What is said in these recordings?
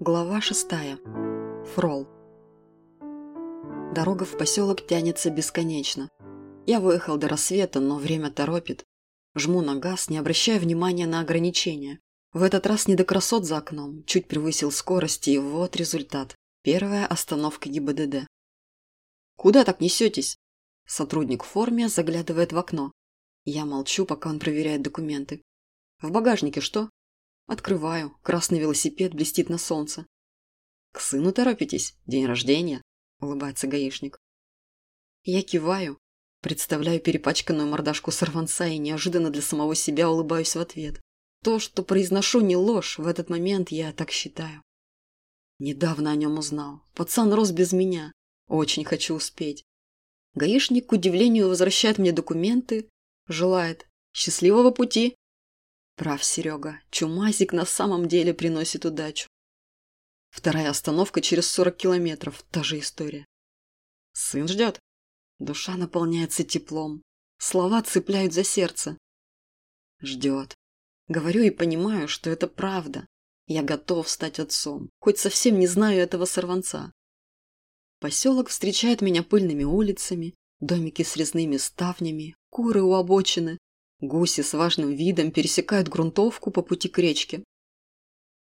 Глава шестая. Фрол. Дорога в поселок тянется бесконечно. Я выехал до рассвета, но время торопит. Жму на газ, не обращая внимания на ограничения. В этот раз не до красот за окном, чуть превысил скорость, и вот результат. Первая остановка ГИБДД. «Куда так несетесь?» Сотрудник в форме заглядывает в окно. Я молчу, пока он проверяет документы. «В багажнике что?» Открываю. Красный велосипед блестит на солнце. «К сыну торопитесь? День рождения?» – улыбается гаишник. Я киваю, представляю перепачканную мордашку сорванца и неожиданно для самого себя улыбаюсь в ответ. То, что произношу, не ложь, в этот момент я так считаю. Недавно о нем узнал. Пацан рос без меня. Очень хочу успеть. Гаишник, к удивлению, возвращает мне документы, желает «счастливого пути» Прав Серега, чумазик на самом деле приносит удачу. Вторая остановка через 40 километров, та же история. Сын ждет. Душа наполняется теплом. Слова цепляют за сердце. Ждет. Говорю и понимаю, что это правда. Я готов стать отцом, хоть совсем не знаю этого сорванца. Поселок встречает меня пыльными улицами, домики с резными ставнями, куры у обочины, Гуси с важным видом пересекают грунтовку по пути к речке.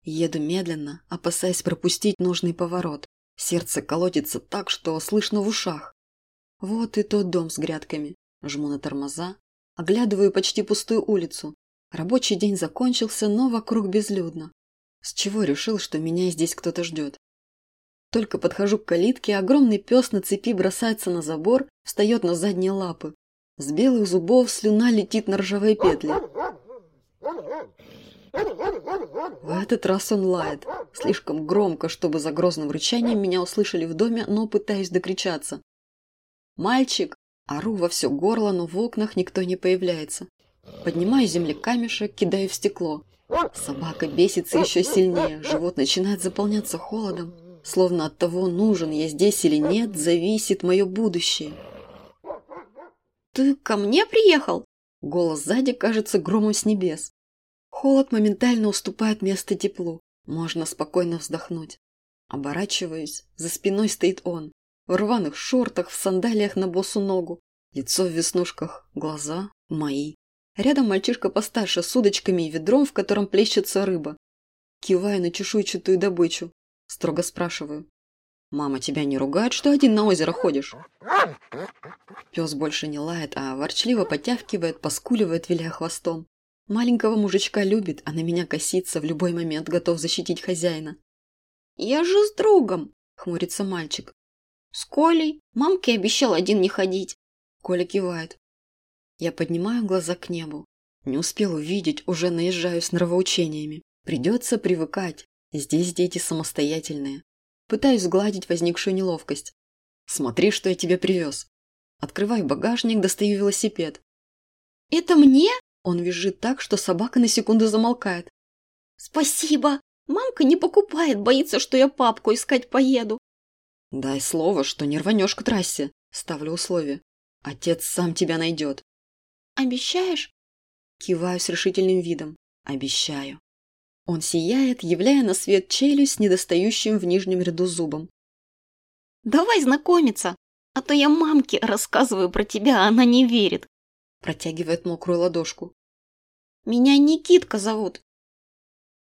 Еду медленно, опасаясь пропустить нужный поворот. Сердце колотится так, что слышно в ушах. Вот и тот дом с грядками. Жму на тормоза, оглядываю почти пустую улицу. Рабочий день закончился, но вокруг безлюдно. С чего решил, что меня здесь кто-то ждет? Только подхожу к калитке, огромный пес на цепи бросается на забор, встает на задние лапы. С белых зубов слюна летит на ржавые петли. В этот раз он лает. Слишком громко, чтобы за грозным рычанием меня услышали в доме, но пытаюсь докричаться. «Мальчик!» Ору во все горло, но в окнах никто не появляется. Поднимаю земли камешек, кидаю в стекло. Собака бесится еще сильнее, живот начинает заполняться холодом. Словно от того, нужен я здесь или нет, зависит мое будущее. «Ты ко мне приехал?» Голос сзади кажется громом с небес. Холод моментально уступает место теплу. Можно спокойно вздохнуть. Оборачиваюсь. За спиной стоит он. В рваных шортах, в сандалиях на босу ногу. Лицо в веснушках, глаза мои. Рядом мальчишка постарше с удочками и ведром, в котором плещется рыба. Киваю на чешуйчатую добычу. Строго спрашиваю. «Мама тебя не ругает, что один на озеро ходишь?» Пес больше не лает, а ворчливо потявкивает, поскуливает, виляя хвостом. Маленького мужичка любит, а на меня косится, в любой момент готов защитить хозяина. «Я же с другом!» – хмурится мальчик. «С Колей. Мамке обещал один не ходить». Коля кивает. Я поднимаю глаза к небу. Не успел увидеть, уже наезжаю с нравоучениями. Придется привыкать. Здесь дети самостоятельные. Пытаюсь сгладить возникшую неловкость. «Смотри, что я тебе привез». Открываю багажник, достаю велосипед. «Это мне?» Он визжит так, что собака на секунду замолкает. «Спасибо! Мамка не покупает, боится, что я папку искать поеду». «Дай слово, что не рванешь к трассе», – ставлю условие. «Отец сам тебя найдет». «Обещаешь?» Киваю с решительным видом. «Обещаю». Он сияет, являя на свет челюсть, недостающим в нижнем ряду зубом. «Давай знакомиться, а то я мамке рассказываю про тебя, а она не верит», протягивает мокрую ладошку. «Меня Никитка зовут».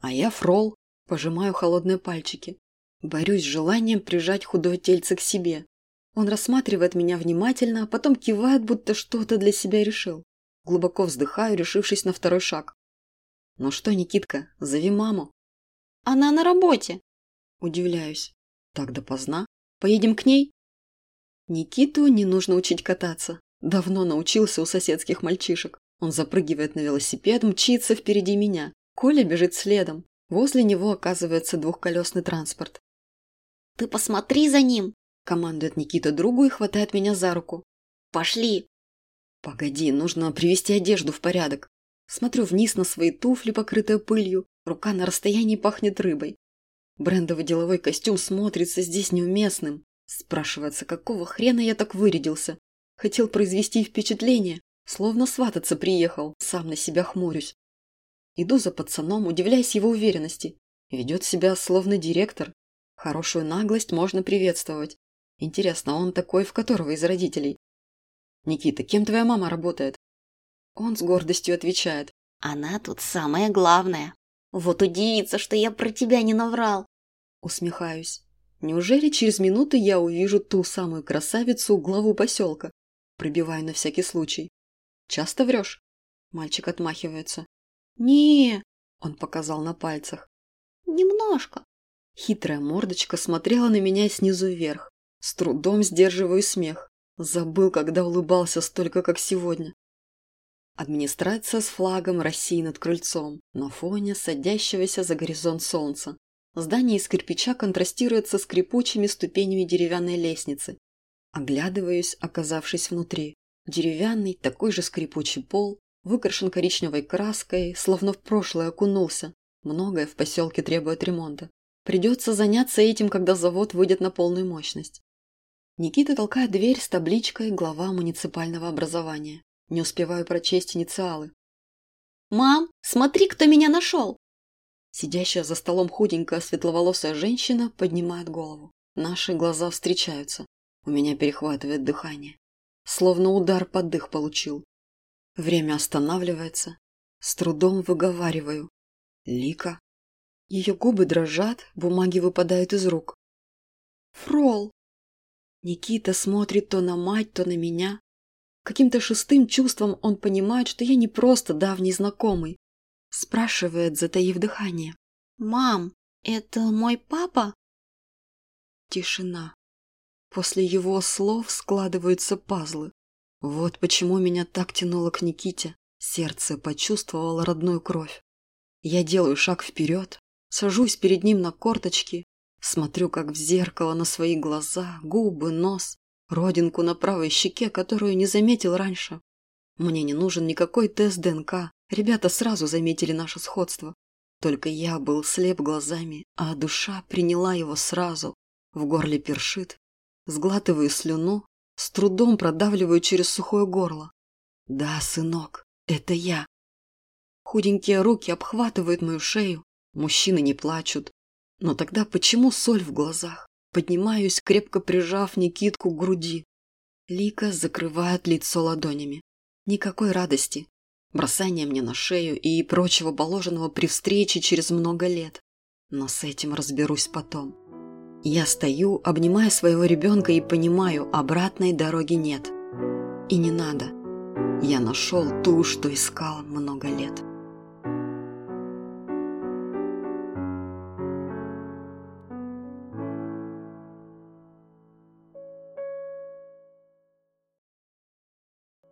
«А я Фрол», пожимаю холодные пальчики. Борюсь с желанием прижать худое тельце к себе. Он рассматривает меня внимательно, а потом кивает, будто что-то для себя решил. Глубоко вздыхаю, решившись на второй шаг. «Ну что, Никитка, зови маму». «Она на работе». Удивляюсь. «Так допоздна. Поедем к ней?» Никиту не нужно учить кататься. Давно научился у соседских мальчишек. Он запрыгивает на велосипед, мчится впереди меня. Коля бежит следом. Возле него оказывается двухколесный транспорт. «Ты посмотри за ним!» – командует Никита другу и хватает меня за руку. «Пошли!» «Погоди, нужно привести одежду в порядок». Смотрю вниз на свои туфли, покрытые пылью. Рука на расстоянии пахнет рыбой. Брендовый деловой костюм смотрится здесь неуместным. Спрашивается, какого хрена я так вырядился? Хотел произвести впечатление, словно свататься приехал, сам на себя хмурюсь. Иду за пацаном, удивляясь его уверенности. Ведет себя словно директор. Хорошую наглость можно приветствовать. Интересно, он такой, в которого из родителей? Никита, кем твоя мама работает? Он с гордостью отвечает. Она тут самое главное. Вот удивится, что я про тебя не наврал. Усмехаюсь. Неужели через минуту я увижу ту самую красавицу, главу поселка? Пробиваю на всякий случай. Часто врешь? Мальчик отмахивается. не Он показал на пальцах. Немножко. Хитрая мордочка смотрела на меня снизу вверх. С трудом сдерживаю смех. Забыл, когда улыбался столько, как сегодня. Администрация с флагом России над крыльцом, на фоне садящегося за горизонт солнца. Здание из кирпича контрастирует со скрипучими ступенями деревянной лестницы. Оглядываюсь, оказавшись внутри. Деревянный, такой же скрипучий пол, выкрашен коричневой краской, словно в прошлое окунулся. Многое в поселке требует ремонта. Придется заняться этим, когда завод выйдет на полную мощность. Никита толкает дверь с табличкой «Глава муниципального образования». Не успеваю прочесть инициалы. «Мам, смотри, кто меня нашел!» Сидящая за столом худенькая светловолосая женщина поднимает голову. Наши глаза встречаются. У меня перехватывает дыхание. Словно удар под дых получил. Время останавливается. С трудом выговариваю. Лика. Ее губы дрожат, бумаги выпадают из рук. Фрол. Никита смотрит то на мать, то на меня. Каким-то шестым чувством он понимает, что я не просто давний знакомый. Спрашивает, затаив дыхание. «Мам, это мой папа?» Тишина. После его слов складываются пазлы. Вот почему меня так тянуло к Никите. Сердце почувствовало родную кровь. Я делаю шаг вперед, сажусь перед ним на корточки, смотрю, как в зеркало на свои глаза, губы, нос родинку на правой щеке, которую не заметил раньше. Мне не нужен никакой тест ДНК, ребята сразу заметили наше сходство. Только я был слеп глазами, а душа приняла его сразу. В горле першит, сглатываю слюну, с трудом продавливаю через сухое горло. Да, сынок, это я. Худенькие руки обхватывают мою шею, мужчины не плачут. Но тогда почему соль в глазах? Поднимаюсь, крепко прижав Никитку к груди. Лика закрывает лицо ладонями. Никакой радости. Бросание мне на шею и прочего положенного при встрече через много лет. Но с этим разберусь потом. Я стою, обнимая своего ребенка и понимаю, обратной дороги нет. И не надо. Я нашел ту, что искал много лет.